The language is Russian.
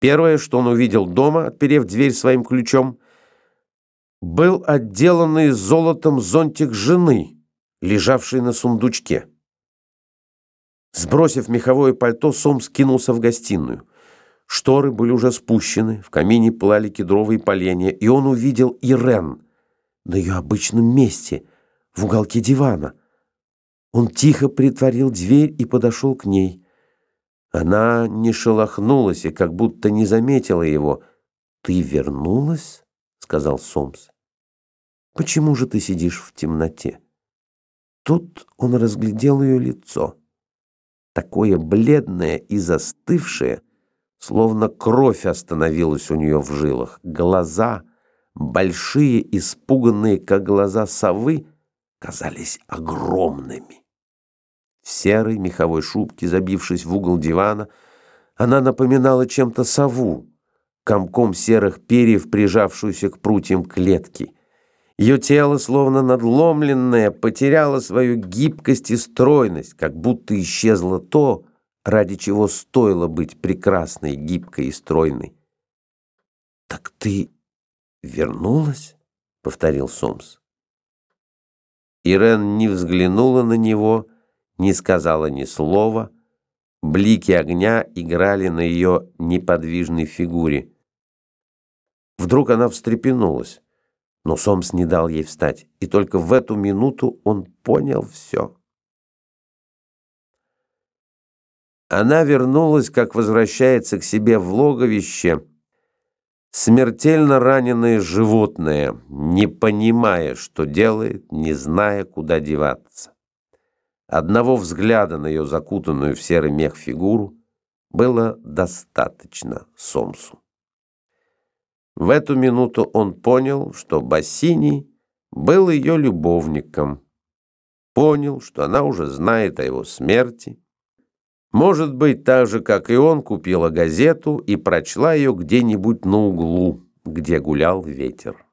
Первое, что он увидел дома, отперев дверь своим ключом, был отделанный золотом зонтик жены, лежавший на сундучке. Сбросив меховое пальто, Сом скинулся в гостиную. Шторы были уже спущены, в камине пылали кедровые поленья, и он увидел Ирен на ее обычном месте, в уголке дивана. Он тихо притворил дверь и подошел к ней. Она не шелохнулась и как будто не заметила его. «Ты вернулась?» — сказал Сомс. «Почему же ты сидишь в темноте?» Тут он разглядел ее лицо. Такое бледное и застывшее, словно кровь остановилась у нее в жилах. Глаза, большие, испуганные, как глаза совы, казались огромными. В серой меховой шубке, забившись в угол дивана, она напоминала чем-то сову, комком серых перьев, прижавшуюся к прутьям клетки. Ее тело, словно надломленное, потеряло свою гибкость и стройность, как будто исчезло то, ради чего стоило быть прекрасной, гибкой и стройной. «Так ты вернулась?» — повторил Сомс. Ирен не взглянула на него, не сказала ни слова. Блики огня играли на ее неподвижной фигуре. Вдруг она встрепенулась, но Сомс не дал ей встать, и только в эту минуту он понял все. Она вернулась, как возвращается к себе в логовище, смертельно раненое животное, не понимая, что делает, не зная, куда деваться. Одного взгляда на ее закутанную в серый мех фигуру было достаточно Сомсу. В эту минуту он понял, что Бассини был ее любовником, понял, что она уже знает о его смерти, может быть, так же, как и он, купила газету и прочла ее где-нибудь на углу, где гулял ветер.